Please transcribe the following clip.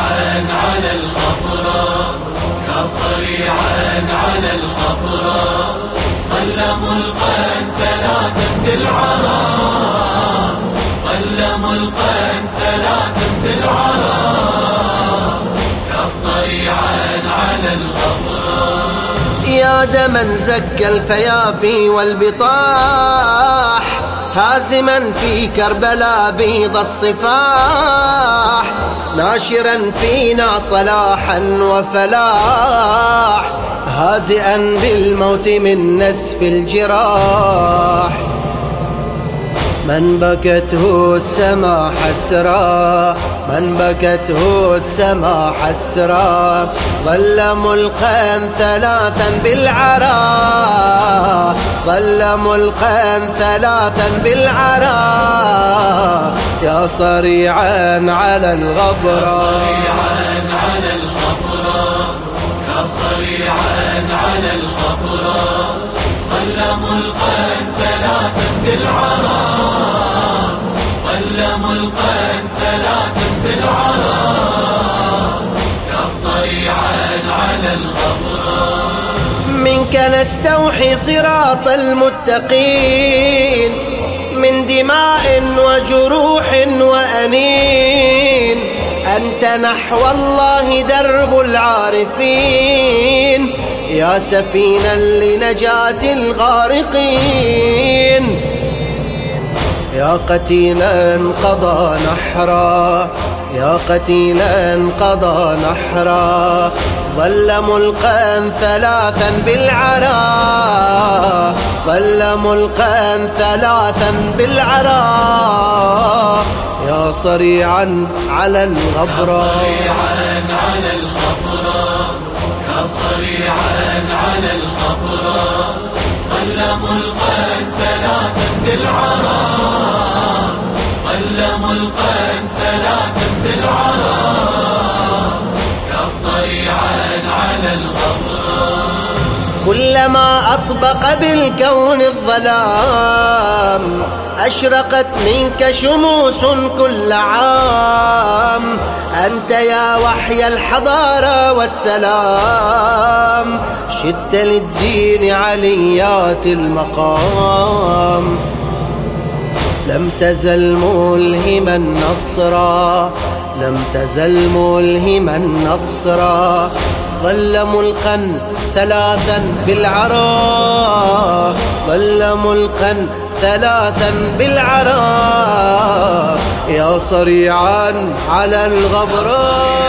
كصريعا على يا كصريعا على الغبرة ظل ملقا ثلاثا بالعرى ظل ملقا ثلاثا يا كصريعا على الغبرة يا دما زكى الفيافي والبطاح هازما في كربلاء بيض الصفاح ناشرا فينا صلاحا وفلاح هازئا بالموت من نسف الجراح. من بكته السما حسرا من بكته السما حسرا. ظل ملقا ثلاثا بالعراء ظل ملقا ثلاثا بالعراء يا صريعا على الغبراء صريعا على الغبراء يا صريعا على ظل ملقا ثلاثا بالعراء ظل ملقا ثلاثا يا صريعا على الغبراء. منك نستوحي صراط المتقين. من دماء وجروح وأنين. أنت نحو الله درب العارفين. يا سفينا لنجاة الغارقين. يا قتيلا قضى نحرا يا قتيلا قضى نحرا. ظل ملقا ثلاثا بالعراء ظل ملقا ثلاثا بالعراء يا صريعا على الغبراء صريعا على الغبراء يا صريعا على الغبراء ظل ملقا ثلاثا بالعراء كلما أطبق بالكون الظلام أشرقت منك شموس كل عام. أنت يا وحي الحضارة والسلام شدت للدين عليات المقام. لم تزل ملهما نصرا لم تزل ملهما نصرا ظل ملقا ثلاثا بالعراء. ظل ملقا ثلاثا بالعراء. يا صريعا على الغبراء.